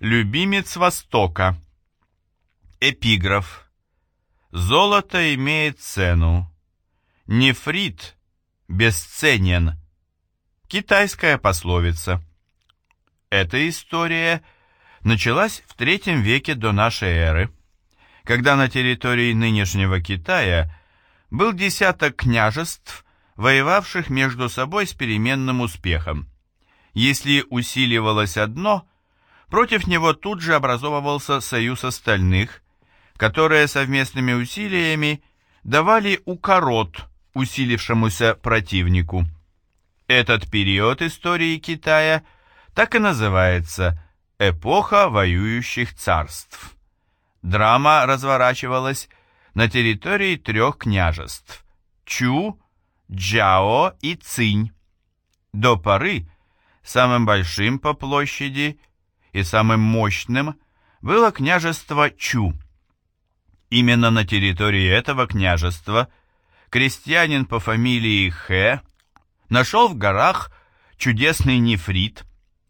Любимец Востока. Эпиграф. Золото имеет цену. Нефрит бесценен. Китайская пословица. Эта история началась в третьем веке до нашей эры, когда на территории нынешнего Китая был десяток княжеств, воевавших между собой с переменным успехом. Если усиливалось одно, против него тут же образовывался союз остальных, которые совместными усилиями давали укорот усилившемуся противнику. Этот период истории Китая так и называется «Эпоха воюющих царств». Драма разворачивалась на территории трех княжеств – Чу, Джао и Цинь. До поры самым большим по площади и самым мощным было княжество Чу. Именно на территории этого княжества крестьянин по фамилии Хэ нашел в горах чудесный нефрит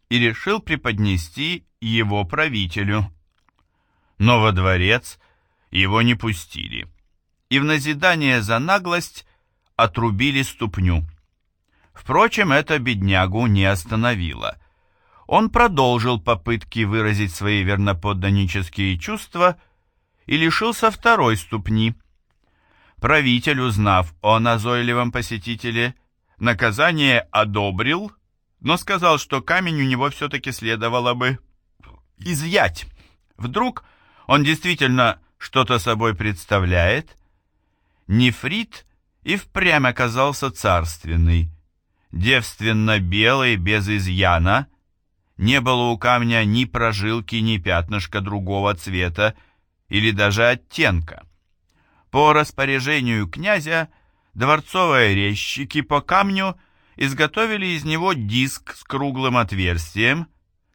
и решил преподнести его правителю. Но во дворец его не пустили, и в назидание за наглость отрубили ступню. Впрочем, это беднягу не остановило. Он продолжил попытки выразить свои верноподданнические чувства и лишился второй ступни. Правитель, узнав о назойливом посетителе, наказание одобрил, но сказал, что камень у него все-таки следовало бы изъять. Вдруг он действительно что-то собой представляет. Нефрит и впрямь оказался царственный, девственно белый, без изъяна, не было у камня ни прожилки, ни пятнышка другого цвета или даже оттенка. По распоряжению князя дворцовые резчики по камню изготовили из него диск с круглым отверстием.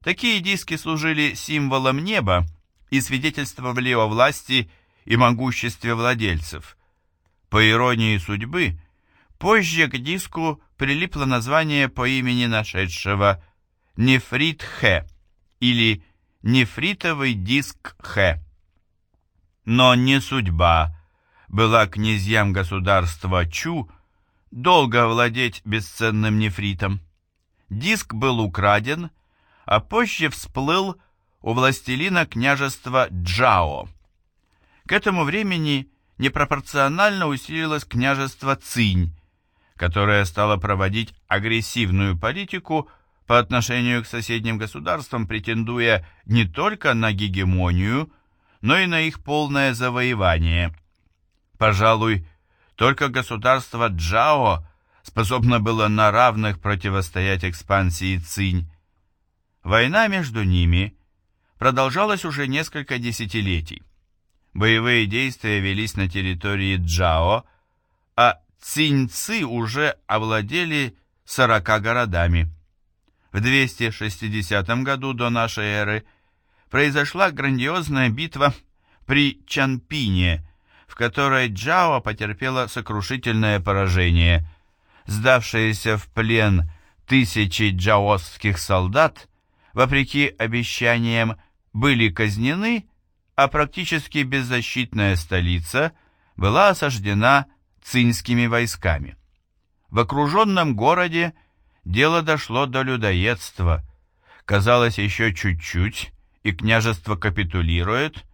Такие диски служили символом неба и свидетельствовали о власти и могуществе владельцев. По иронии судьбы, позже к диску прилипло название по имени нашедшего нефрит Х или нефритовый диск Х. Но не судьба была князьям государства Чу долго владеть бесценным нефритом. Диск был украден, а позже всплыл у властелина княжества Джао. К этому времени непропорционально усилилось княжество Цинь, которое стало проводить агрессивную политику по отношению к соседним государствам, претендуя не только на гегемонию, но и на их полное завоевание. Пожалуй, только государство Джао способно было на равных противостоять экспансии Цинь. Война между ними продолжалась уже несколько десятилетий. Боевые действия велись на территории Джао, а Циньцы уже овладели 40 городами. В 260 году до нашей эры произошла грандиозная битва при Чанпине, в которой Джао потерпела сокрушительное поражение. Сдавшиеся в плен тысячи джаосских солдат, вопреки обещаниям, были казнены, а практически беззащитная столица была осаждена цинскими войсками. В окруженном городе дело дошло до людоедства. Казалось, еще чуть-чуть, и княжество капитулирует,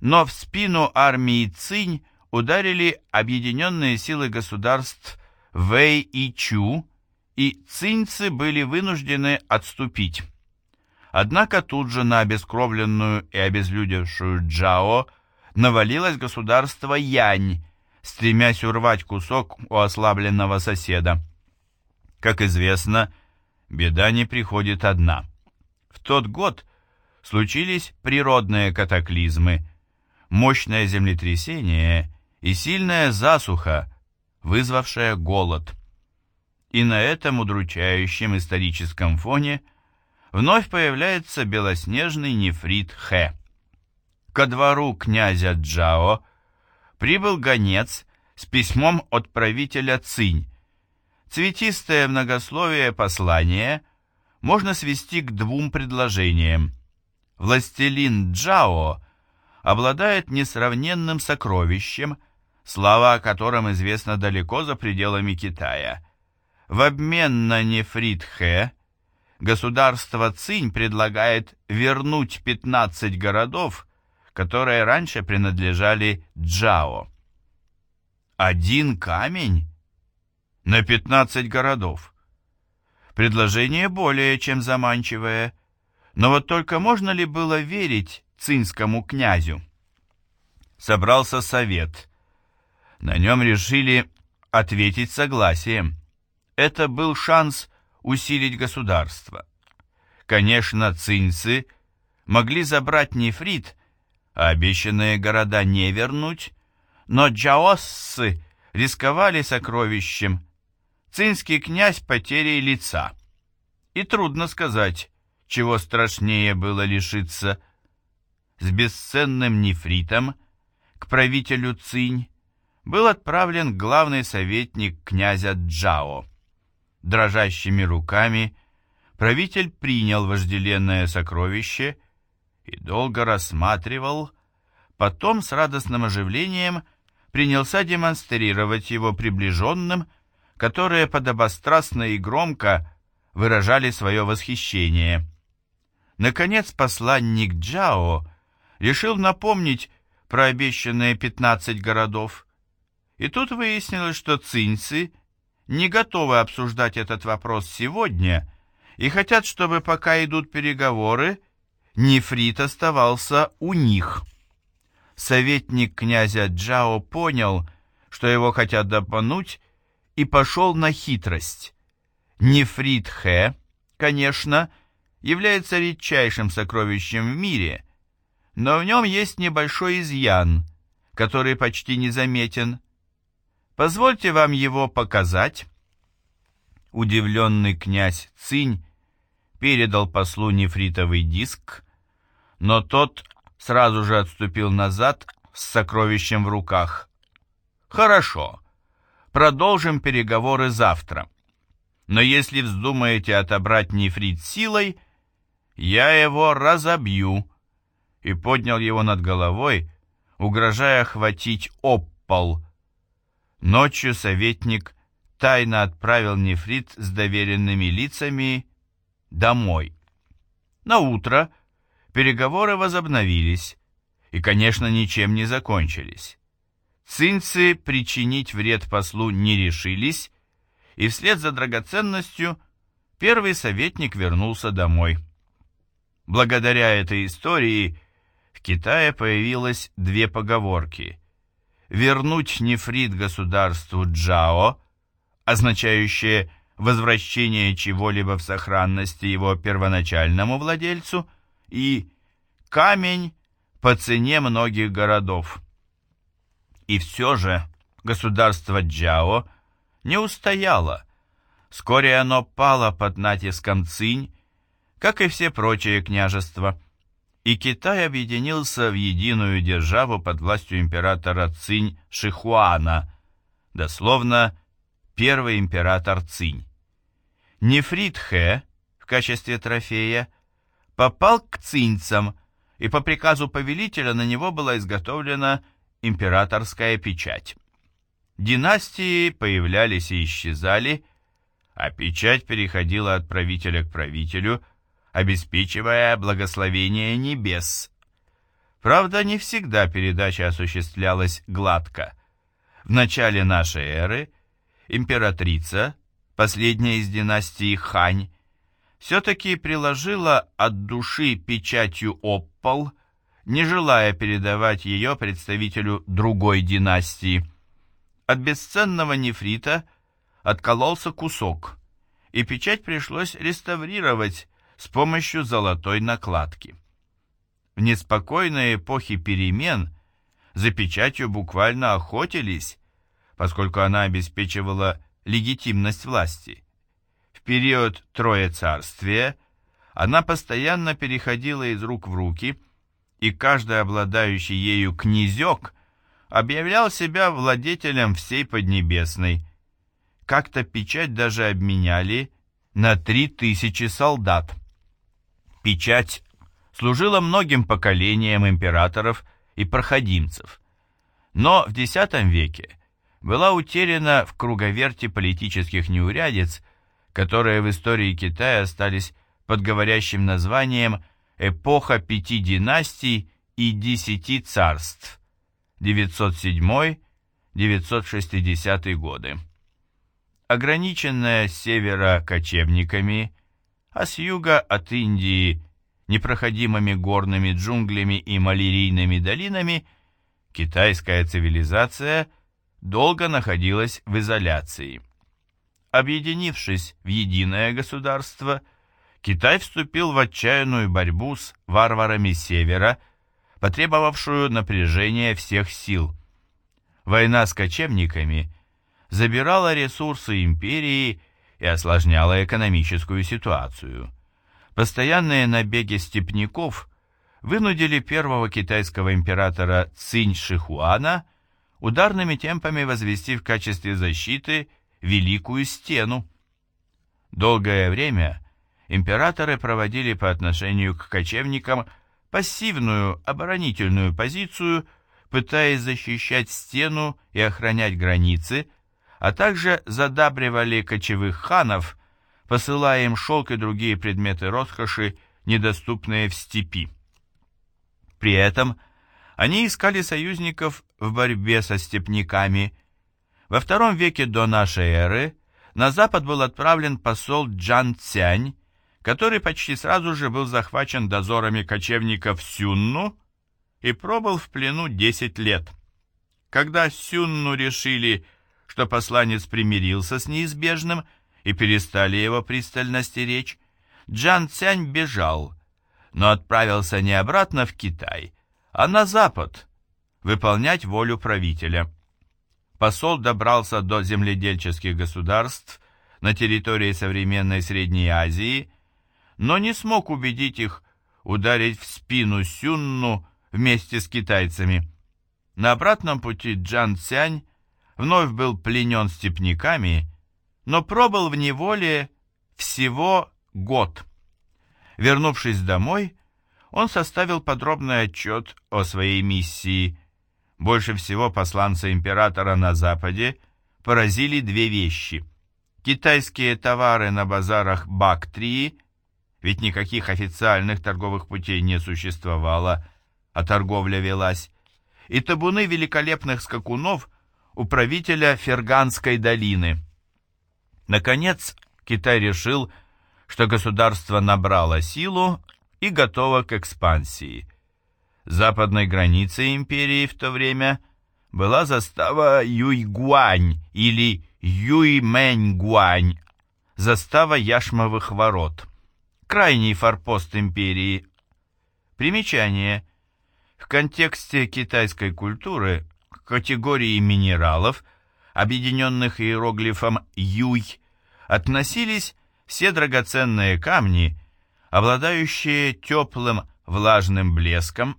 но в спину армии Цинь ударили объединенные силы государств Вэй и Чу, и циньцы были вынуждены отступить. Однако тут же на обескровленную и обезлюдевшую Джао навалилось государство Янь, стремясь урвать кусок у ослабленного соседа. Как известно, беда не приходит одна. В тот год случились природные катаклизмы, мощное землетрясение и сильная засуха, вызвавшая голод. И на этом удручающем историческом фоне – вновь появляется белоснежный нефрит Хэ. Ко двору князя Джао прибыл гонец с письмом от правителя Цинь. Цветистое многословие послания можно свести к двум предложениям. властелин Джао обладает несравненным сокровищем, слава о котором известна далеко за пределами Китая. В обмен на нефрит Хэ государство Цинь предлагает вернуть 15 городов, которые раньше принадлежали Джао. Один камень на 15 городов. Предложение более чем заманчивое, но вот только можно ли было верить цинскому князю? Собрался совет. На нем решили ответить согласием. Это был шанс усилить государство. Конечно, цинцы могли забрать нефрит, а обещанные города не вернуть, но джаоссы рисковали сокровищем, цинский князь потерей лица. И трудно сказать, чего страшнее было лишиться. С бесценным нефритом к правителю Цинь был отправлен главный советник князя Джао. Дрожащими руками правитель принял вожделенное сокровище и долго рассматривал, потом с радостным оживлением принялся демонстрировать его приближенным, которые подобострастно и громко выражали свое восхищение. Наконец посланник Джао решил напомнить про обещанные 15 городов. И тут выяснилось, что цинцы не готовы обсуждать этот вопрос сегодня и хотят, чтобы пока идут переговоры, нефрит оставался у них. Советник князя Джао понял, что его хотят допануть, и пошел на хитрость. Нефрит Хэ, конечно, является редчайшим сокровищем в мире, но в нем есть небольшой изъян, который почти незаметен. Позвольте вам его показать. Удивленный князь Цинь передал послу нефритовый диск, но тот сразу же отступил назад с сокровищем в руках. «Хорошо, продолжим переговоры завтра. Но если вздумаете отобрать нефрит силой, я его разобью» и поднял его над головой, угрожая хватить об. Ночью советник тайно отправил нефрит с доверенными лицами домой. На утро переговоры возобновились и, конечно, ничем не закончились. Цинцы причинить вред послу не решились, и вслед за драгоценностью первый советник вернулся домой. Благодаря этой истории в Китае появилось две поговорки. «Вернуть нефрит государству Джао», означающее возвращение чего-либо в сохранности его первоначальному владельцу, и «камень по цене многих городов». И все же государство Джао не устояло. Вскоре оно пало под натиском Цинь, как и все прочие княжества и Китай объединился в единую державу под властью императора Цинь Шихуана, дословно первый император Цинь. Нефрит Хэ в качестве трофея попал к цинцам, и по приказу повелителя на него была изготовлена императорская печать. Династии появлялись и исчезали, а печать переходила от правителя к правителю – обеспечивая благословение небес. Правда, не всегда передача осуществлялась гладко. В начале нашей эры императрица, последняя из династии Хань, все-таки приложила от души печатью оппол, не желая передавать ее представителю другой династии. От бесценного нефрита откололся кусок, и печать пришлось реставрировать с помощью золотой накладки. В неспокойной эпохе перемен за печатью буквально охотились, поскольку она обеспечивала легитимность власти. В период Троецарствия она постоянно переходила из рук в руки, и каждый обладающий ею князек объявлял себя владетелем всей Поднебесной. Как-то печать даже обменяли на три тысячи солдат. Печать служила многим поколениям императоров и проходимцев. Но в X веке была утеряна в круговерте политических неурядиц, которые в истории Китая остались под говорящим названием «Эпоха пяти династий и десяти царств» 907-960 годы. Ограниченная с севера кочевниками, а с юга от Индии непроходимыми горными джунглями и малярийными долинами, китайская цивилизация долго находилась в изоляции. Объединившись в единое государство, Китай вступил в отчаянную борьбу с варварами севера, потребовавшую напряжения всех сил. Война с кочевниками забирала ресурсы империи и осложняла экономическую ситуацию. Постоянные набеги степняков вынудили первого китайского императора Цинь Шихуана ударными темпами возвести в качестве защиты Великую Стену. Долгое время императоры проводили по отношению к кочевникам пассивную оборонительную позицию, пытаясь защищать стену и охранять границы, а также задабривали кочевых ханов – посылая им шелк и другие предметы роскоши, недоступные в степи. При этом они искали союзников в борьбе со степняками. Во втором веке до нашей эры на запад был отправлен посол Джан Цянь, который почти сразу же был захвачен дозорами кочевников Сюнну и пробыл в плену 10 лет. Когда Сюнну решили, что посланец примирился с неизбежным, и перестали его пристально стеречь, Джан Цянь бежал, но отправился не обратно в Китай, а на запад, выполнять волю правителя. Посол добрался до земледельческих государств на территории современной Средней Азии, но не смог убедить их ударить в спину Сюнну вместе с китайцами. На обратном пути Джан Цянь вновь был пленен степняками но пробыл в неволе всего год. Вернувшись домой, он составил подробный отчет о своей миссии. Больше всего посланца императора на Западе поразили две вещи. Китайские товары на базарах Бактрии, ведь никаких официальных торговых путей не существовало, а торговля велась, и табуны великолепных скакунов у правителя Ферганской долины – Наконец, Китай решил, что государство набрало силу и готово к экспансии. Западной границей империи в то время была застава Юйгуань или Юймэньгуань, застава Яшмовых ворот, крайний форпост империи. Примечание. В контексте китайской культуры категории минералов – объединенных иероглифом «Юй», относились все драгоценные камни, обладающие теплым влажным блеском,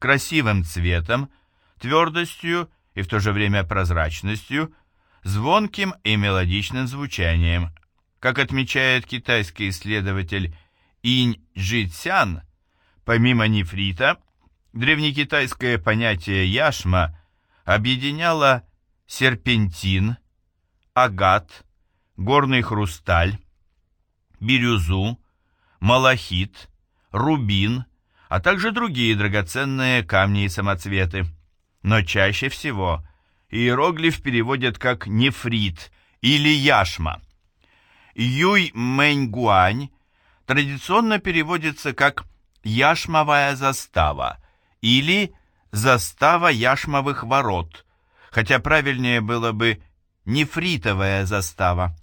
красивым цветом, твердостью и в то же время прозрачностью, звонким и мелодичным звучанием. Как отмечает китайский исследователь Инь Джитсян, помимо нефрита, древнекитайское понятие яшма объединяло серпентин, агат, горный хрусталь, бирюзу, малахит, рубин, а также другие драгоценные камни и самоцветы. Но чаще всего иероглиф переводят как нефрит или яшма. Юй-мэньгуань традиционно переводится как яшмовая застава или застава яшмовых ворот – хотя правильнее было бы нефритовая застава.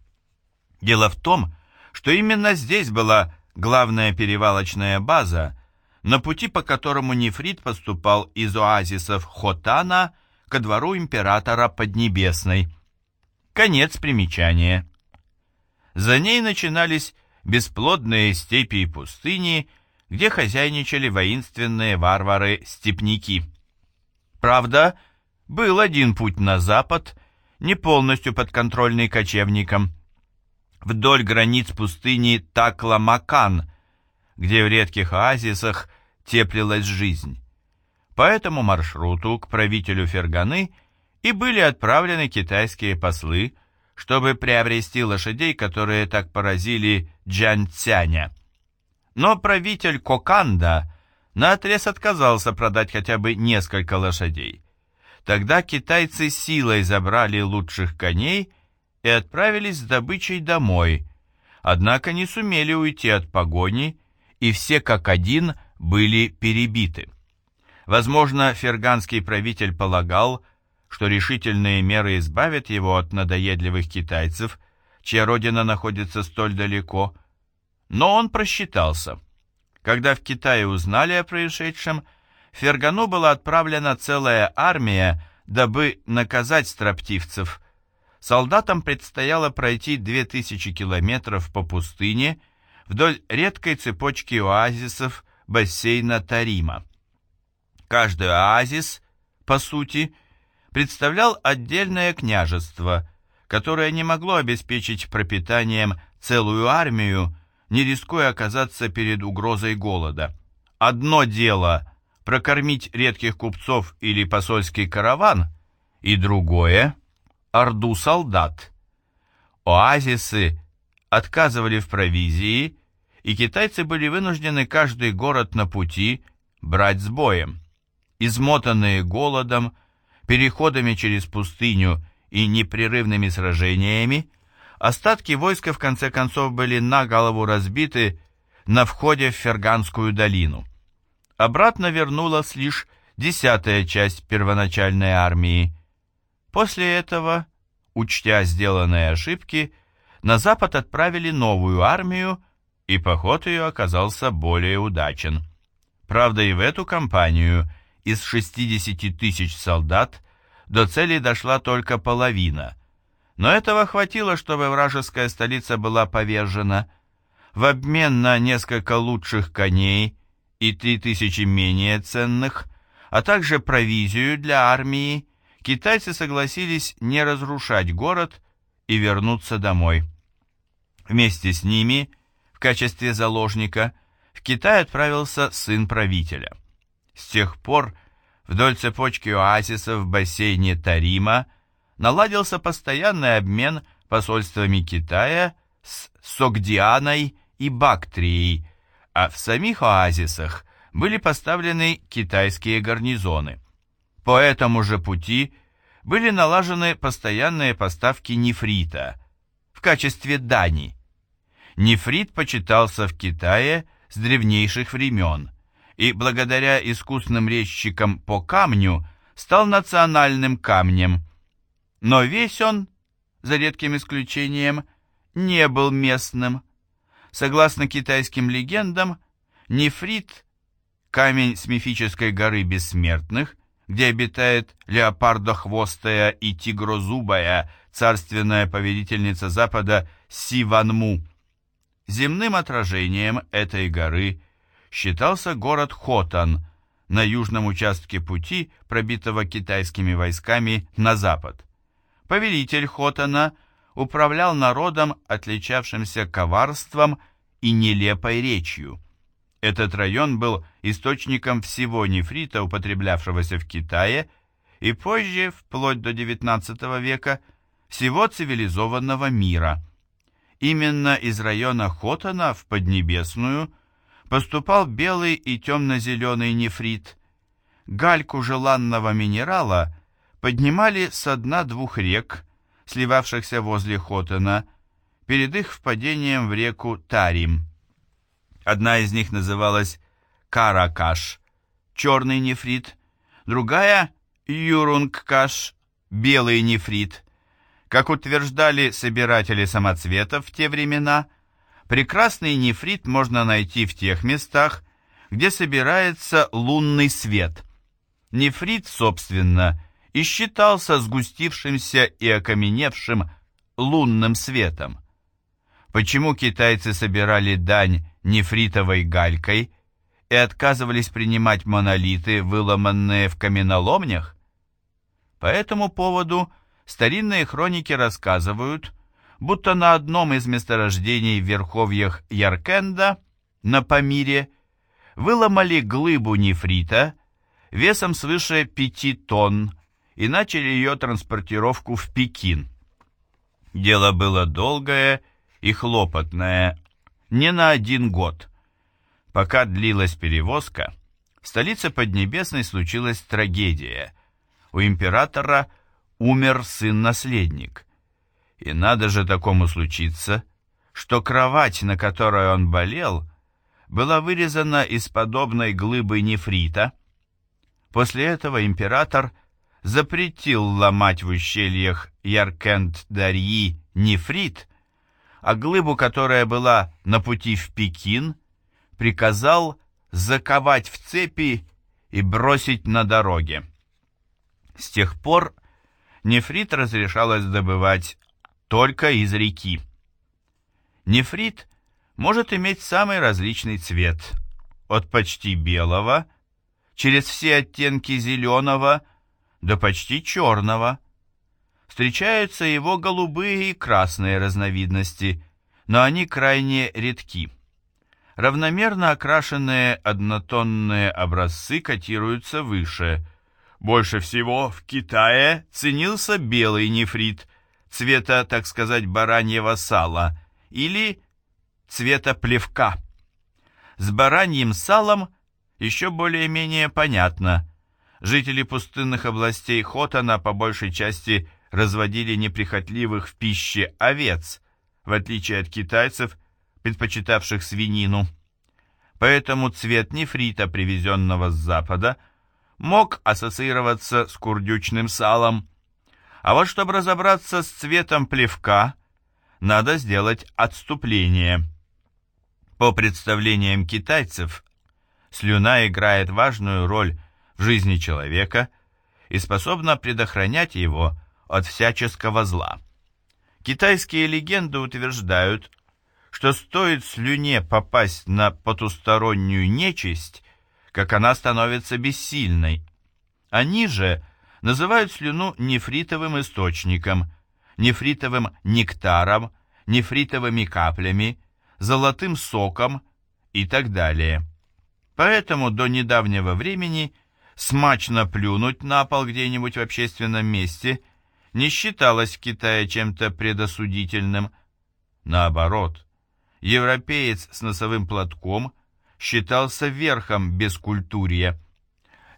Дело в том, что именно здесь была главная перевалочная база, на пути по которому нефрит поступал из оазисов Хотана ко двору императора Поднебесной. Конец примечания. За ней начинались бесплодные степи и пустыни, где хозяйничали воинственные варвары-степняки. Правда, был один путь на запад, не полностью подконтрольный кочевникам. Вдоль границ пустыни Такла-Макан, где в редких оазисах теплилась жизнь. По этому маршруту к правителю Ферганы и были отправлены китайские послы, чтобы приобрести лошадей, которые так поразили Джан Цяня. Но правитель Коканда наотрез отказался продать хотя бы несколько лошадей. Тогда китайцы силой забрали лучших коней и отправились с добычей домой, однако не сумели уйти от погони, и все как один были перебиты. Возможно, ферганский правитель полагал, что решительные меры избавят его от надоедливых китайцев, чья родина находится столь далеко, но он просчитался. Когда в Китае узнали о происшедшем, Фергану была отправлена целая армия, дабы наказать строптивцев. Солдатам предстояло пройти 2000 километров по пустыне вдоль редкой цепочки оазисов бассейна Тарима. Каждый оазис, по сути, представлял отдельное княжество, которое не могло обеспечить пропитанием целую армию, не рискуя оказаться перед угрозой голода. Одно дело прокормить редких купцов или посольский караван, и другое – орду солдат. Оазисы отказывали в провизии, и китайцы были вынуждены каждый город на пути брать с боем. Измотанные голодом, переходами через пустыню и непрерывными сражениями, остатки войска в конце концов были на голову разбиты на входе в Ферганскую долину. Обратно вернулась лишь десятая часть первоначальной армии. После этого, учтя сделанные ошибки, на запад отправили новую армию, и поход ее оказался более удачен. Правда, и в эту кампанию – из 60 тысяч солдат до цели дошла только половина, но этого хватило, чтобы вражеская столица была повержена. В обмен на несколько лучших коней и 3000 менее ценных, а также провизию для армии, китайцы согласились не разрушать город и вернуться домой. Вместе с ними, в качестве заложника, в Китай отправился сын правителя. С тех пор вдоль цепочки оазисов в бассейне Тарима наладился постоянный обмен посольствами Китая с Согдианой и Бактрией, а в самих оазисах были поставлены китайские гарнизоны. По этому же пути были налажены постоянные поставки нефрита в качестве дани. Нефрит почитался в Китае с древнейших времен – и благодаря искусным резчикам по камню стал национальным камнем. Но весь он, за редким исключением, не был местным. Согласно китайским легендам, нефрит, камень с мифической горы бессмертных, где обитает леопардохвостая и тигрозубая царственная повелительница Запада Сиванму. Земным отражением этой горы считался город Хотан на южном участке пути, пробитого китайскими войсками на запад. Повелитель Хотана управлял народом, отличавшимся коварством и нелепой речью. Этот район был источником всего нефрита, употреблявшегося в Китае, и позже, вплоть до XIX века, всего цивилизованного мира. Именно из района Хотана в Поднебесную поступал белый и темно-зеленый нефрит. Гальку желанного минерала поднимали со дна двух рек, сливавшихся возле Хотена, перед их впадением в реку Тарим. Одна из них называлась Каракаш, черный нефрит, другая – Юрунгкаш, белый нефрит. Как утверждали собиратели самоцветов в те времена – Прекрасный нефрит можно найти в тех местах, где собирается лунный свет. Нефрит, собственно, и считался сгустившимся и окаменевшим лунным светом. Почему китайцы собирали дань нефритовой галькой и отказывались принимать монолиты, выломанные в каменоломнях? По этому поводу старинные хроники рассказывают, будто на одном из месторождений в верховьях Яркенда, на Памире, выломали глыбу нефрита весом свыше 5 тонн и начали ее транспортировку в Пекин. Дело было долгое и хлопотное, не на один год. Пока длилась перевозка, в столице Поднебесной случилась трагедия. У императора умер сын-наследник. И надо же такому случиться, что кровать, на которой он болел, была вырезана из подобной глыбы нефрита. После этого император запретил ломать в ущельях Яркент-Дарьи нефрит, а глыбу, которая была на пути в Пекин, приказал заковать в цепи и бросить на дороге. С тех пор нефрит разрешалось добывать только из реки. Нефрит может иметь самый различный цвет, от почти белого, через все оттенки зеленого до почти черного. Встречаются его голубые и красные разновидности, но они крайне редки. Равномерно окрашенные однотонные образцы котируются выше. Больше всего в Китае ценился белый нефрит, цвета, так сказать, бараньего сала, или цвета плевка. С бараньим салом еще более-менее понятно. Жители пустынных областей Хотана по большей части разводили неприхотливых в пище овец, в отличие от китайцев, предпочитавших свинину. Поэтому цвет нефрита, привезенного с запада, мог ассоциироваться с курдючным салом. А вот чтобы разобраться с цветом плевка, надо сделать отступление. По представлениям китайцев, слюна играет важную роль в жизни человека и способна предохранять его от всяческого зла. Китайские легенды утверждают, что стоит слюне попасть на потустороннюю нечисть, как она становится бессильной. Они же называют слюну нефритовым источником, нефритовым нектаром, нефритовыми каплями, золотым соком и так далее. Поэтому до недавнего времени смачно плюнуть на пол где-нибудь в общественном месте не считалось в Китае чем-то предосудительным. Наоборот, европеец с носовым платком считался верхом бескультурья.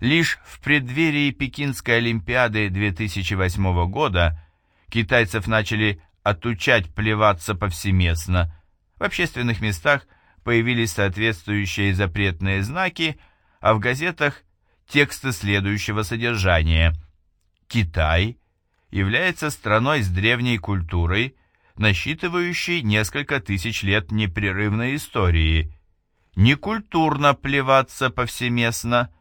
Лишь в преддверии Пекинской Олимпиады 2008 года китайцев начали отучать плеваться повсеместно. В общественных местах появились соответствующие запретные знаки, а в газетах тексты следующего содержания. Китай является страной с древней культурой, насчитывающей несколько тысяч лет непрерывной истории. Некультурно плеваться повсеместно.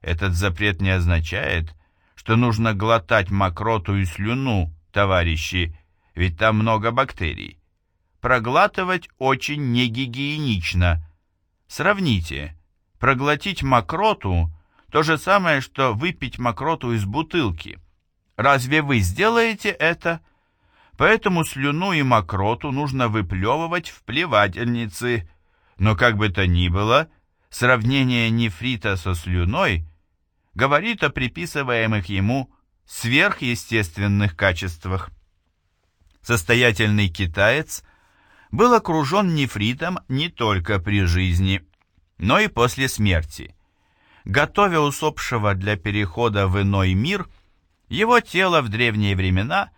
Этот запрет не означает, что нужно глотать мокроту и слюну, товарищи, ведь там много бактерий. Проглатывать очень негигиенично. Сравните. Проглотить мокроту – то же самое, что выпить мокроту из бутылки. Разве вы сделаете это? Поэтому слюну и мокроту нужно выплевывать в плевательницы. Но как бы то ни было, сравнение нефрита со слюной говорит о приписываемых ему сверхъестественных качествах. Состоятельный китаец был окружен нефритом не только при жизни, но и после смерти. Готовя усопшего для перехода в иной мир, его тело в древние времена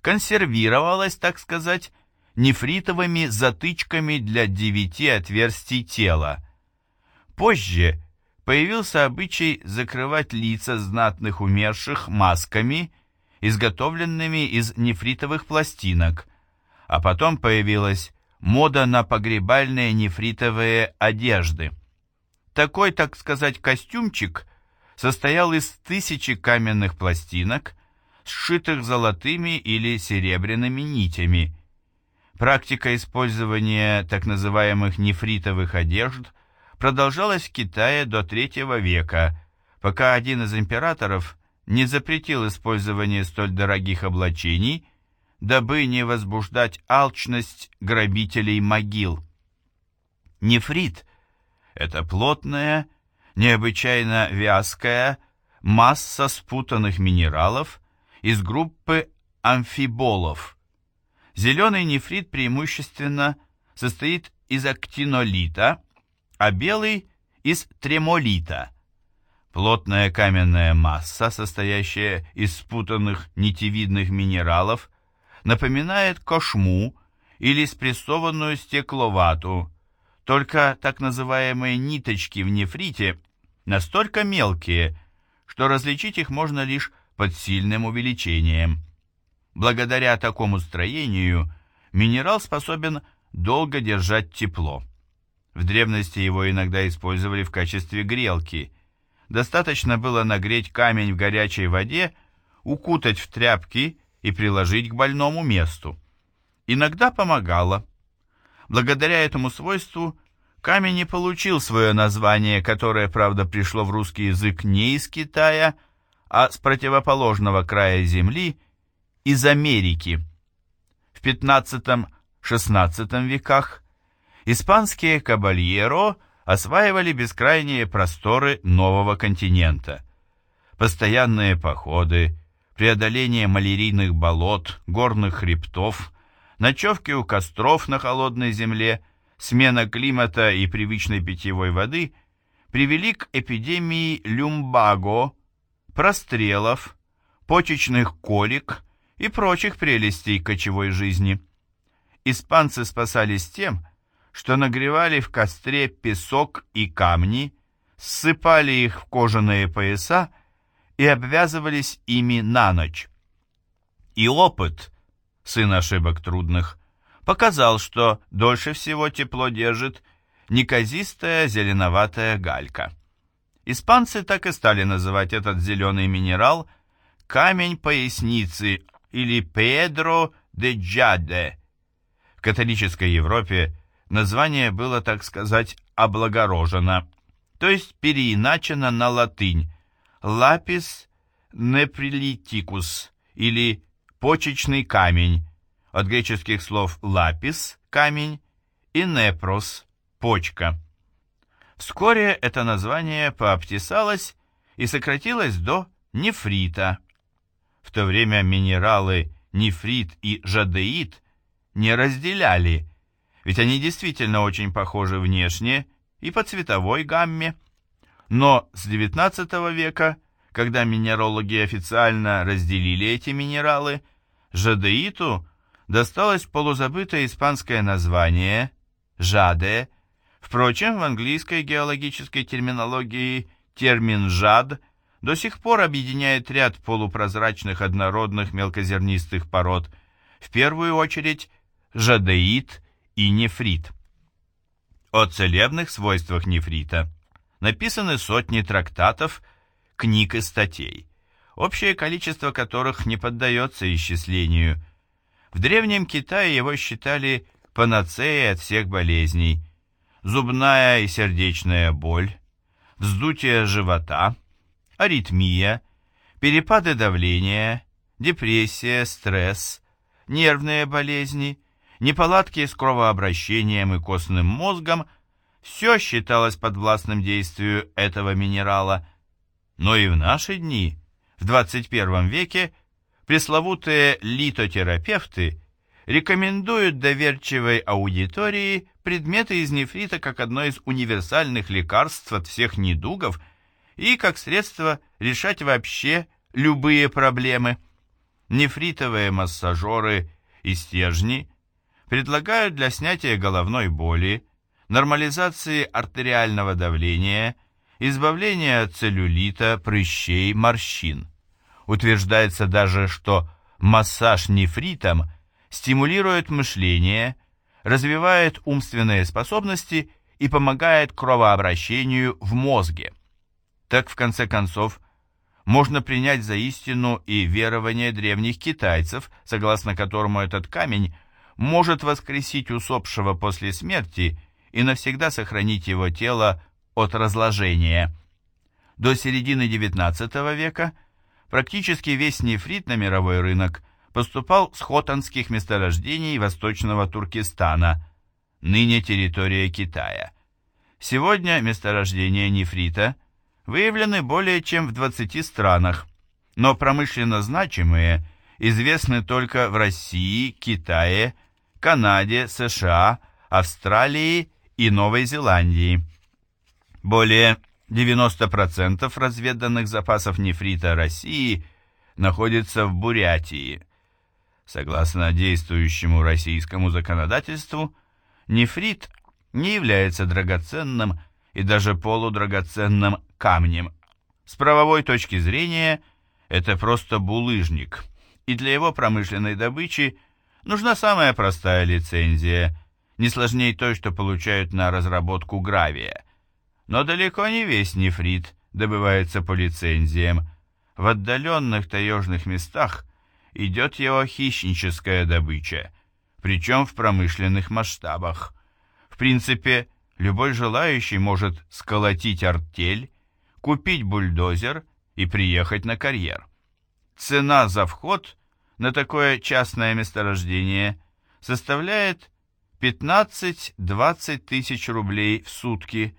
консервировалось, так сказать, нефритовыми затычками для девяти отверстий тела. Позже появился обычай закрывать лица знатных умерших масками изготовленными из нефритовых пластинок, а потом появилась мода на погребальные нефритовые одежды. Такой, так сказать, костюмчик состоял из тысячи каменных пластинок, сшитых золотыми или серебряными нитями. Практика использования так называемых нефритовых одежд продолжалась в Китае до третьего века, пока один из императоров не запретил использование столь дорогих облачений, дабы не возбуждать алчность грабителей могил. Нефрит – Это плотная, необычайно вязкая масса спутанных минералов из группы амфиболов. Зеленый нефрит преимущественно состоит из актинолита, а белый – из тремолита. Плотная каменная масса, состоящая из спутанных нитевидных минералов, напоминает кошму или спрессованную стекловату, только так называемые ниточки в нефрите настолько мелкие, что различить их можно лишь под сильным увеличением. Благодаря такому строению минерал способен долго держать тепло. В древности его иногда использовали в качестве грелки. Достаточно было нагреть камень в горячей воде, укутать в тряпки и приложить к больному месту. Иногда помогало. Благодаря этому свойству камень и получил свое название, которое, правда, пришло в русский язык не из Китая, а с противоположного края земли, из Америки. В XV-XVI веках испанские кабальеро осваивали бескрайние просторы нового континента. Постоянные походы, преодоление малярийных болот, горных хребтов, ночевки у костров на холодной земле, смена климата и привычной питьевой воды привели к эпидемии люмбаго, прострелов, почечных колик и прочих прелестей кочевой жизни. Испанцы спасались тем, что нагревали в костре песок и камни, ссыпали их в кожаные пояса и обвязывались ими на ночь. И опыт, сын ошибок трудных, показал, что дольше всего тепло держит неказистая зеленоватая галька. Испанцы так и стали называть этот зеленый минерал камень поясницы или Педро де Джаде. В католической Европе название было, так сказать, облагорожено, то есть переиначено на латынь «лапис неприлитикус» или «почечный камень», от греческих слов «лапис» – камень и «непрос» – почка. Вскоре это название пообтесалось и сократилось до нефрита. В то время минералы нефрит и жадеит не разделяли – ведь они действительно очень похожи внешне и по цветовой гамме. Но с XIX века, когда минерологи официально разделили эти минералы, жадеиту досталось полузабытое испанское название «жаде». Впрочем, в английской геологической терминологии термин «жад» до сих пор объединяет ряд полупрозрачных однородных мелкозернистых пород, в первую очередь жадеит и нефрит. О целебных свойствах нефрита написаны сотни трактатов, книг и статей, общее количество которых не поддается исчислению. В Древнем Китае его считали панацеей от всех болезней, зубная и сердечная боль, вздутие живота, аритмия, перепады давления, депрессия, стресс, нервные болезни – неполадки с кровообращением и костным мозгом, все считалось подвластным действию этого минерала. Но и в наши дни, в 21 веке, пресловутые литотерапевты рекомендуют доверчивой аудитории предметы из нефрита как одно из универсальных лекарств от всех недугов и как средство решать вообще любые проблемы. Нефритовые массажеры и стержни предлагают для снятия головной боли, нормализации артериального давления, избавления от целлюлита, прыщей, морщин. Утверждается даже, что массаж нефритом стимулирует мышление, развивает умственные способности и помогает кровообращению в мозге. Так, в конце концов, можно принять за истину и верование древних китайцев, согласно которому этот камень – может воскресить усопшего после смерти и навсегда сохранить его тело от разложения. До середины XIX века практически весь нефрит на мировой рынок поступал с хотанских месторождений восточного Туркестана, ныне территория Китая. Сегодня месторождения нефрита выявлены более чем в 20 странах, но промышленно значимые известны только в России, Китае, Канаде, США, Австралии и Новой Зеландии. Более 90% разведанных запасов нефрита России находится в Бурятии. Согласно действующему российскому законодательству, нефрит не является драгоценным и даже полудрагоценным камнем. С правовой точки зрения это просто булыжник, и для его промышленной добычи нужна самая простая лицензия, не сложнее той, что получают на разработку гравия. Но далеко не весь нефрит добывается по лицензиям. В отдаленных таежных местах идет его хищническая добыча, причем в промышленных масштабах. В принципе, любой желающий может сколотить артель, купить бульдозер и приехать на карьер. Цена за вход на такое частное месторождение составляет 15-20 тысяч рублей в сутки.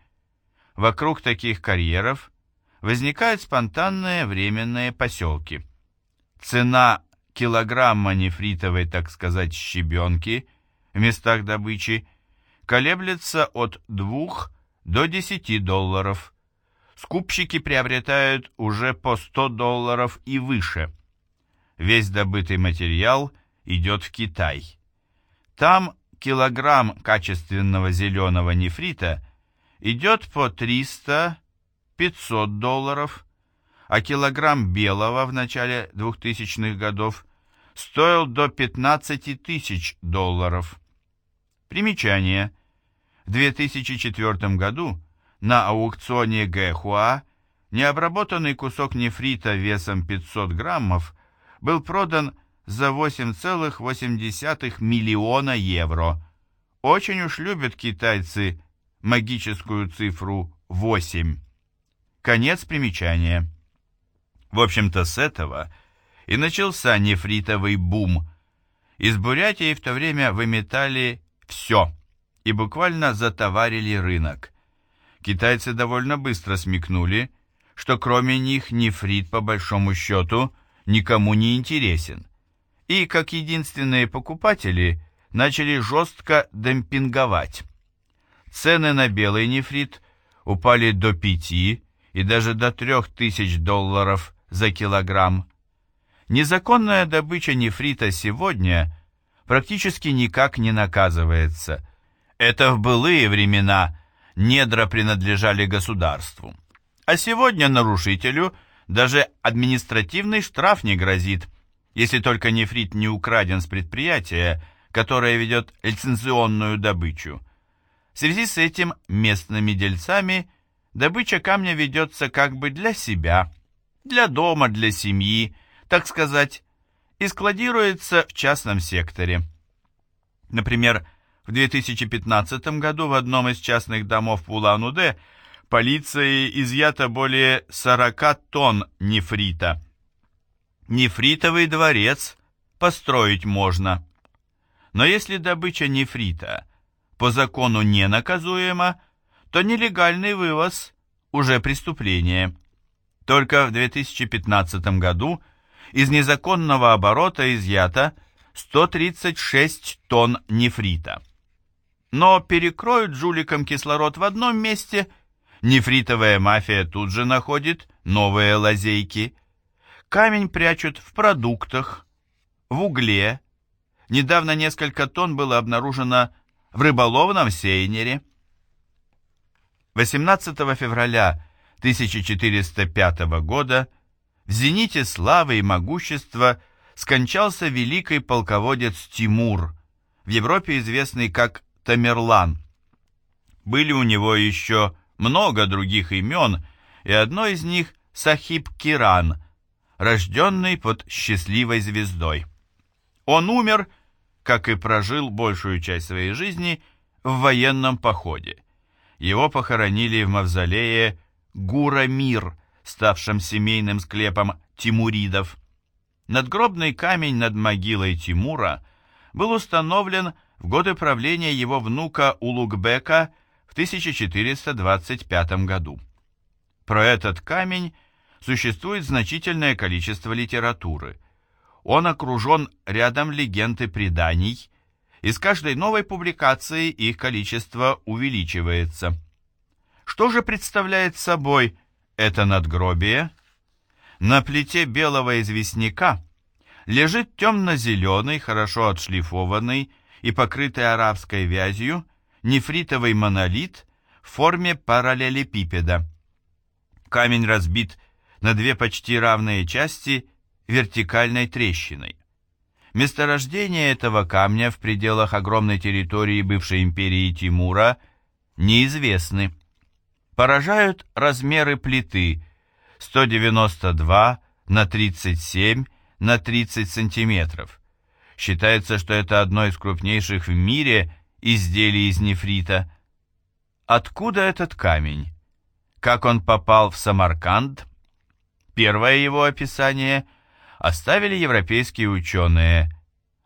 Вокруг таких карьеров возникают спонтанные временные поселки. Цена килограмма нефритовой, так сказать, щебенки в местах добычи колеблется от 2 до 10 долларов. Скупщики приобретают уже по 100 долларов и выше. Весь добытый материал идет в Китай. Там килограмм качественного зеленого нефрита идет по 300-500 долларов, а килограмм белого в начале 2000-х годов стоил до 15 тысяч долларов. Примечание. В 2004 году на аукционе Гэхуа необработанный кусок нефрита весом 500 граммов был продан за 8,8 миллиона евро. Очень уж любят китайцы магическую цифру 8. Конец примечания. В общем-то, с этого и начался нефритовый бум. Из Бурятии в то время выметали все и буквально затоварили рынок. Китайцы довольно быстро смекнули, что кроме них нефрит, по большому счету, никому не интересен. И, как единственные покупатели, начали жестко демпинговать. Цены на белый нефрит упали до 5 и даже до 3000 долларов за килограмм. Незаконная добыча нефрита сегодня практически никак не наказывается. Это в былые времена недра принадлежали государству. А сегодня нарушителю даже административный штраф не грозит, если только нефрит не украден с предприятия, которое ведет лицензионную добычу. В связи с этим местными дельцами добыча камня ведется как бы для себя – для дома, для семьи, так сказать, и складируется в частном секторе. Например, в 2015 году в одном из частных домов в Улан-Удэ полицией изъято более 40 тонн нефрита. Нефритовый дворец построить можно. Но если добыча нефрита по закону не наказуема, то нелегальный вывоз уже преступление. Только в 2015 году из незаконного оборота изъято 136 тонн нефрита. Но перекроют жуликам кислород в одном месте, нефритовая мафия тут же находит новые лазейки. Камень прячут в продуктах, в угле. Недавно несколько тонн было обнаружено в рыболовном сейнере. 18 февраля 1405 года в зените славы и могущества скончался великий полководец Тимур, в Европе известный как Тамерлан. Были у него еще много других имен, и одно из них Сахиб Киран, рожденный под счастливой звездой. Он умер, как и прожил большую часть своей жизни, в военном походе. Его похоронили в мавзолее Гурамир, ставшим семейным склепом Тимуридов. Надгробный камень над могилой Тимура был установлен в годы правления его внука Улугбека в 1425 году. Про этот камень существует значительное количество литературы. Он окружен рядом легенд и преданий, и с каждой новой публикацией их количество увеличивается. Что же представляет собой это надгробие? На плите белого известняка лежит темно-зеленый, хорошо отшлифованный и покрытый арабской вязью нефритовый монолит в форме параллелепипеда. Камень разбит на две почти равные части вертикальной трещиной. Месторождение этого камня в пределах огромной территории бывшей империи Тимура неизвестны. Поражают размеры плиты 192 на 37 на 30 сантиметров. Считается, что это одно из крупнейших в мире изделий из нефрита. Откуда этот камень? Как он попал в Самарканд? Первое его описание оставили европейские ученые.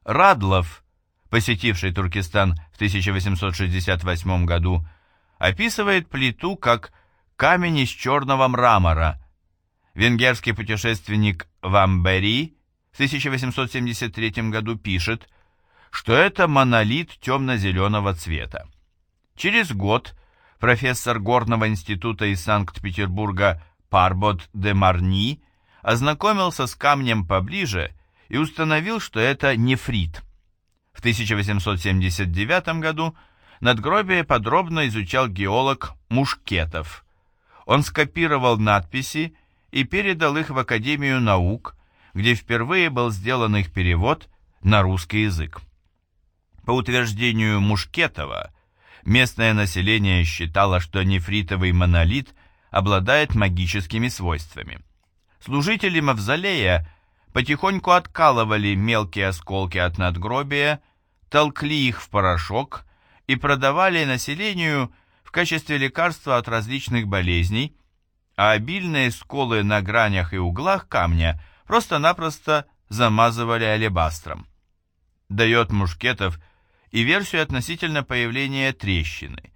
Радлов, посетивший Туркестан в 1868 году, описывает плиту как камень из черного мрамора. Венгерский путешественник Вамбери в 1873 году пишет, что это монолит темно-зеленого цвета. Через год профессор Горного института из Санкт-Петербурга Парбот де Марни ознакомился с камнем поближе и установил, что это нефрит. В 1879 году надгробие подробно изучал геолог Мушкетов. Он скопировал надписи и передал их в Академию наук, где впервые был сделан их перевод на русский язык. По утверждению Мушкетова, местное население считало, что нефритовый монолит обладает магическими свойствами. Служители мавзолея потихоньку откалывали мелкие осколки от надгробия, толкли их в порошок и продавали населению в качестве лекарства от различных болезней, а обильные сколы на гранях и углах камня просто-напросто замазывали алебастром. Дает Мушкетов – и версию относительно появления трещины.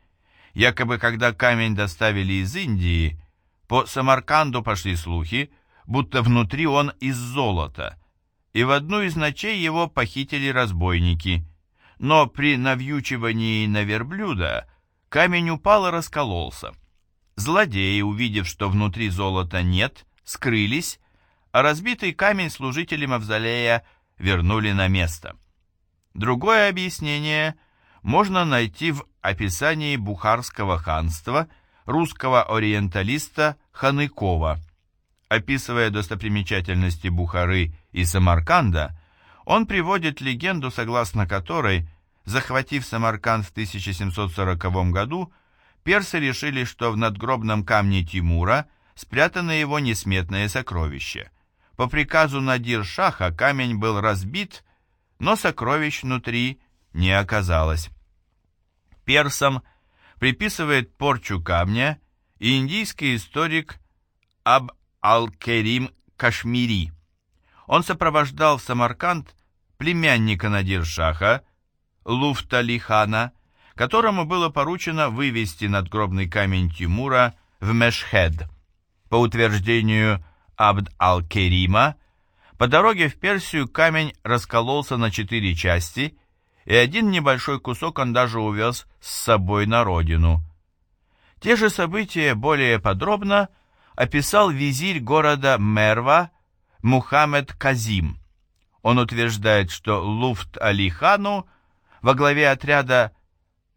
Якобы, когда камень доставили из Индии, по Самарканду пошли слухи, будто внутри он из золота, и в одну из ночей его похитили разбойники. Но при навьючивании на верблюда камень упал и раскололся. Злодеи, увидев, что внутри золота нет, скрылись, а разбитый камень служители мавзолея вернули на место. Другое объяснение можно найти в описании Бухарского ханства русского ориенталиста Ханыкова. Описывая достопримечательности Бухары и Самарканда, он приводит легенду, согласно которой, захватив Самарканд в 1740 году, персы решили, что в надгробном камне Тимура спрятаны его несметные сокровища. По приказу Надир-Шаха камень был разбит но сокровищ внутри не оказалось. Персам приписывает порчу камня и индийский историк Аб Ал-Керим Кашмири. Он сопровождал в Самарканд племянника Надиршаха, Луфталихана, которому было поручено вывести надгробный камень Тимура в Мешхед. По утверждению Абд Ал-Керима, по дороге в Персию камень раскололся на четыре части, и один небольшой кусок он даже увез с собой на родину. Те же события более подробно описал визирь города Мерва Мухаммед Казим. Он утверждает, что Луфт-Али-Хану во главе отряда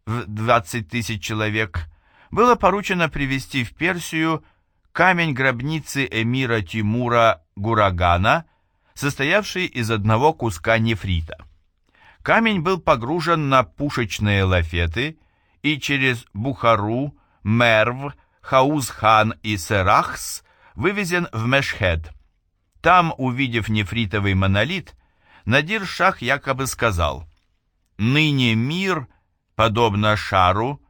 в 20 тысяч человек было поручено привезти в Персию камень гробницы эмира Тимура Гурагана – состоявший из одного куска нефрита. Камень был погружен на пушечные лафеты и через Бухару, Мерв, Хаузхан и Серахс вывезен в Мешхед. Там, увидев нефритовый монолит, Надир Шах якобы сказал «Ныне мир, подобно шару,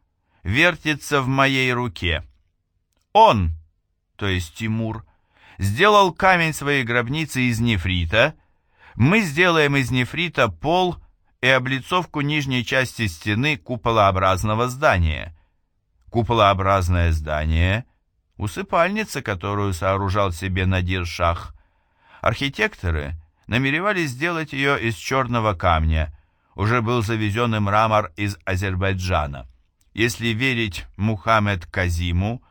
вертится в моей руке. Он, то есть Тимур, сделал камень своей гробницы из нефрита, мы сделаем из нефрита пол и облицовку нижней части стены куполообразного здания. куполообразное здание, усыпальница, которую сооружал себе Надир-Шах. Архитекторы намеревались сделать ее из черного камня, уже был завезен мрамор из Азербайджана. Если верить Мухаммед Казиму,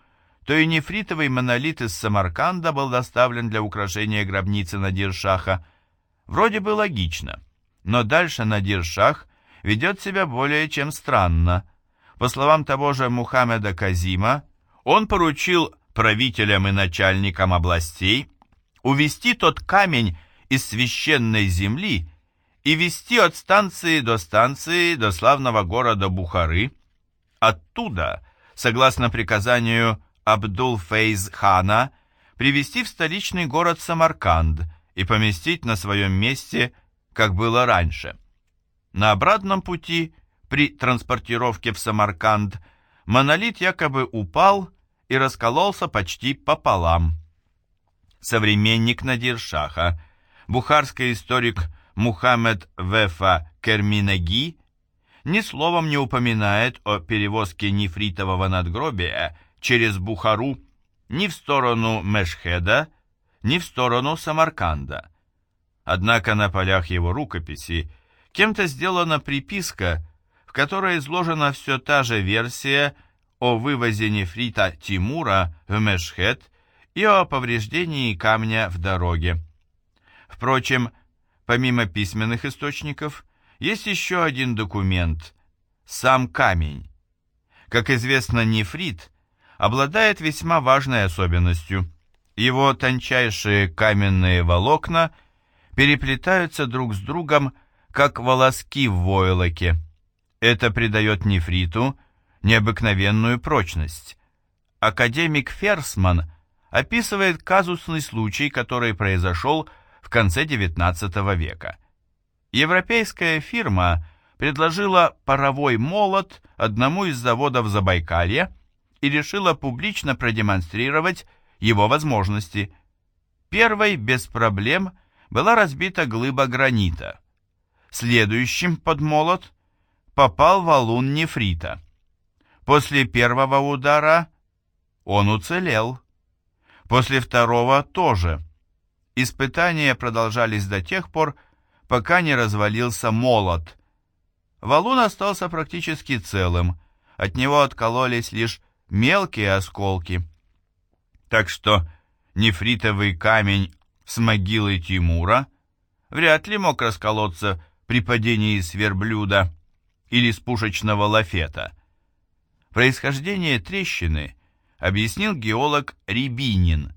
то и нефритовый монолит из Самарканда был доставлен для украшения гробницы Надир-Шаха. Вроде бы логично, но дальше Надир-Шах ведет себя более чем странно. По словам того же Мухаммеда Казима, он поручил правителям и начальникам областей увести тот камень из священной земли и вести от станции до станции до славного города Бухары. Оттуда, согласно приказанию Абдул-Фейз хана, привести в столичный город Самарканд и поместить на своем месте, как было раньше. На обратном пути, при транспортировке в Самарканд, монолит якобы упал и раскололся почти пополам. Современник Надиршаха, бухарский историк Мухаммед Вефа Керминеги, ни словом не упоминает о перевозке нефритового надгробия через Бухару ни в сторону Мешхеда, ни в сторону Самарканда. Однако на полях его рукописи кем-то сделана приписка, в которой изложена все та же версия о вывозе нефрита Тимура в Мешхед и о повреждении камня в дороге. Впрочем, помимо письменных источников, есть еще один документ – сам камень. Как известно, нефрит обладает весьма важной особенностью. Его тончайшие каменные волокна переплетаются друг с другом, как волоски в войлоке. Это придает нефриту необыкновенную прочность. Академик Ферсман описывает казусный случай, который произошел в конце XIX века. Европейская фирма предложила паровой молот одному из заводов Забайкалья, и решила публично продемонстрировать его возможности. Первой без проблем была разбита глыба гранита. Следующим под молот попал валун нефрита. После первого удара он уцелел. После второго тоже. Испытания продолжались до тех пор, пока не развалился молот. Валун остался практически целым, от него откололись лишь мелкие осколки. Так что нефритовый камень с могилы Тимура вряд ли мог расколоться при падении с верблюда или с пушечного лафета. Происхождение трещины объяснил геолог Рябинин.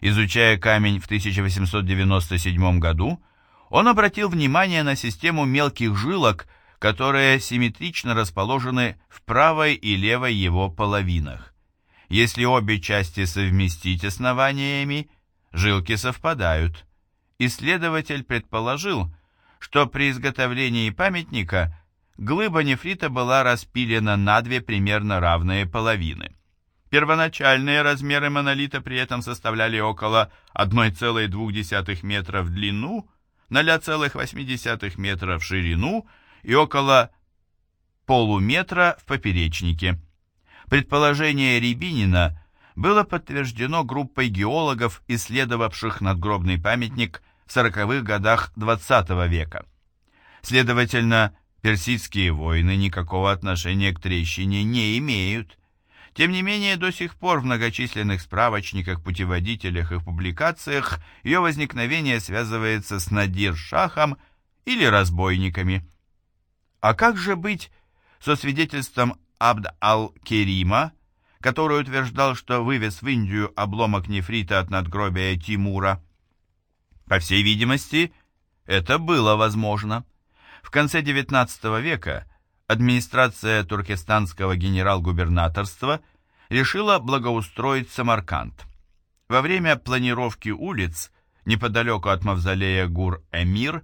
Изучая камень в 1897 году, он обратил внимание на систему мелких жилок, которые симметрично расположены в правой и левой его половинах. Если обе части совместить основаниями, жилки совпадают. Исследователь предположил, что при изготовлении памятника глыба нефрита была распилена на две примерно равные половины. Первоначальные размеры монолита при этом составляли около 1,2 метра в длину, 0,8 метра в ширину и около полуметра в поперечнике. Предположение Рябинина было подтверждено группой геологов, исследовавших надгробный памятник в 40-х годах XX -го века. Следовательно, персидские войны никакого отношения к трещине не имеют. Тем не менее, до сих пор в многочисленных справочниках, путеводителях и публикациях ее возникновение связывается с Надир-Шахом или разбойниками. А как же быть со свидетельством Абд ал-Керима, который утверждал, что вывез в Индию обломок нефрита от надгробия Тимура? По всей видимости, это было возможно. В конце XIX века администрация туркестанского генерал-губернаторства решила благоустроить Самарканд. Во время планировки улиц неподалеку от мавзолея Гур-Эмир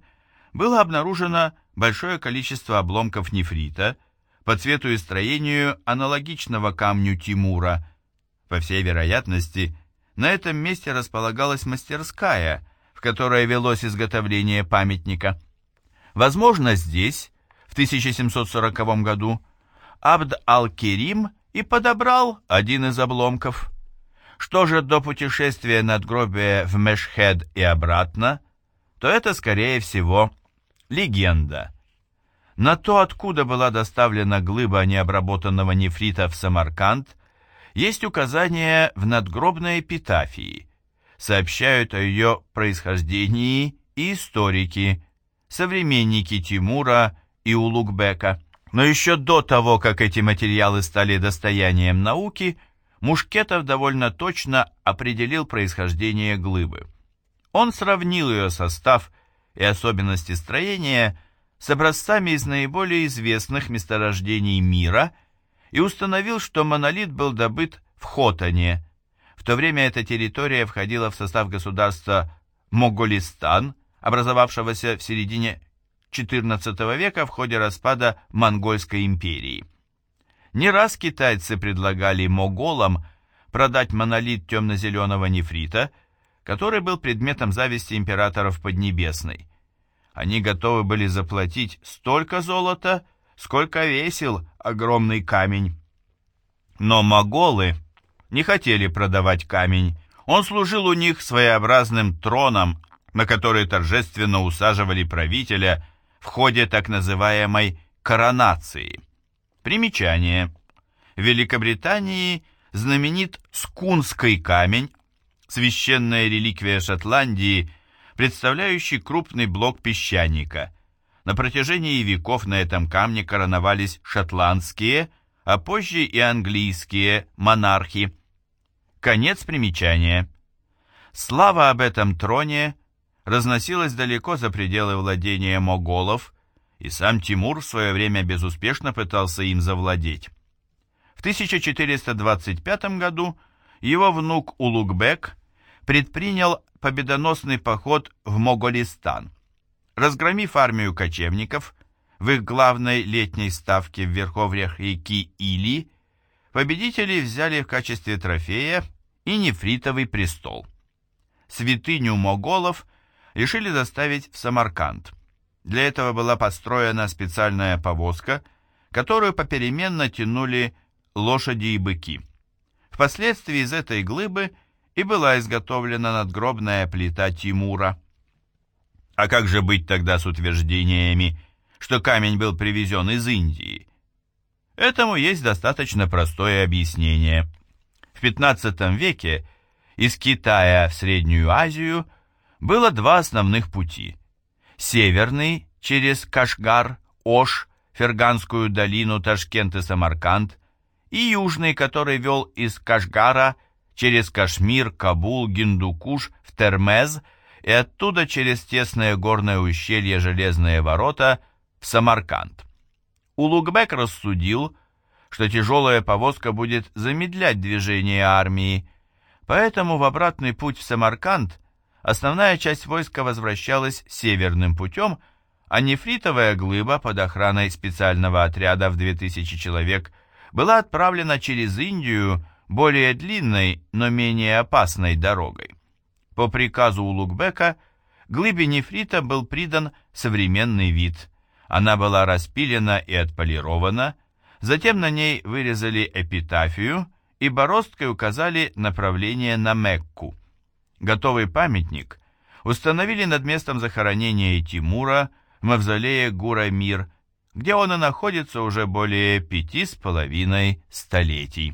было обнаружено большое количество обломков нефрита по цвету и строению аналогичного камню Тимура. По всей вероятности, на этом месте располагалась мастерская, в которой велось изготовление памятника. Возможно, здесь, в 1740 году, Абд ал-Керим и подобрал один из обломков. Что же до путешествия надгробия в Мешхед и обратно, то это, скорее всего, легенда. На то, откуда была доставлена глыба необработанного нефрита в Самарканд, есть указания в надгробной эпитафии. Сообщают о ее происхождении и историки, современники Тимура и Улугбека. Но еще до того, как эти материалы стали достоянием науки, Мушкетов довольно точно определил происхождение глыбы. Он сравнил ее состав и особенности строения с образцами из наиболее известных месторождений мира и установил, что монолит был добыт в Хотане. В то время эта территория входила в состав государства Моголистан, образовавшегося в середине XIV века в ходе распада Монгольской империи. Не раз китайцы предлагали моголам продать монолит темно-зеленого нефрита, который был предметом зависти императоров Поднебесной. Они готовы были заплатить столько золота, сколько весил огромный камень. Но моголы не хотели продавать камень. Он служил у них своеобразным троном, на который торжественно усаживали правителя – в ходе так называемой коронации. Примечание. В Великобритании знаменит Скунский камень, священная реликвия Шотландии, представляющий крупный блок песчаника. На протяжении веков на этом камне короновались шотландские, а позже и английские монархи. Конец примечания. Слава об этом троне – разносилась далеко за пределы владения моголов, и сам Тимур в свое время безуспешно пытался им завладеть. В 1425 году его внук Улугбек предпринял победоносный поход в Моголистан. Разгромив армию кочевников в их главной летней ставке в верховьях реки Или, победители взяли в качестве трофея и нефритовый престол. Святыню моголов – решили доставить в Самарканд. Для этого была построена специальная повозка, которую попеременно тянули лошади и быки. Впоследствии из этой глыбы и была изготовлена надгробная плита Тимура. А как же быть тогда с утверждениями, что камень был привезен из Индии? Этому есть достаточно простое объяснение. В XV веке из Китая в Среднюю Азию – было два основных пути. Северный через Кашгар, Ош, Ферганскую долину, Ташкент и Самарканд, и южный, который вел из Кашгара через Кашмир, Кабул, Гиндукуш в Термез и оттуда через тесное горное ущелье Железные ворота в Самарканд. Улугбек рассудил, что тяжелая повозка будет замедлять движение армии, поэтому в обратный путь в Самарканд – Основная часть войска возвращалась северным путем, а нефритовая глыба под охраной специального отряда в 2000 человек была отправлена через Индию более длинной, но менее опасной дорогой. По приказу Улугбека глыбе нефрита был придан современный вид. Она была распилена и отполирована, затем на ней вырезали эпитафию и бороздкой указали направление на Мекку. Готовый памятник установили над местом захоронения Тимура в мавзолее Гура-Мир, где он и находится уже более пяти с половиной столетий.